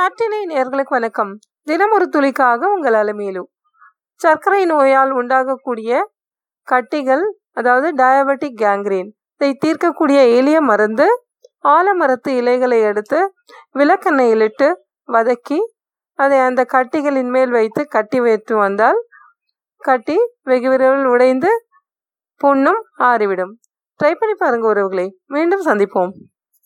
நட்டினை நேர்களுக்கு வணக்கம். தினம் ஒரு துளிக்காக உங்கள் அலமேலு. சர்க்கரை நோயால் உண்டாகக்கூடிய கட்டிகள் அதாவது டயபெட்டிக் கேங்க்ரீன் இதை தீர்க்கக்கூடிய எளிய மருந்து ஆலமரத்து இலைகளை எடுத்து விளக்கெண்ணெயில் இட்டு வதக்கி அதை அந்த கட்டிகளின் மேல் வைத்து கட்டி வைத்து வந்தால் கட்டி வெகு விரைவில் உடைந்து புண்ணும் ஆறிவிடும். ட்ரை பண்ணி பாருங்க உறவுகளை. மீண்டும் சந்திப்போம்.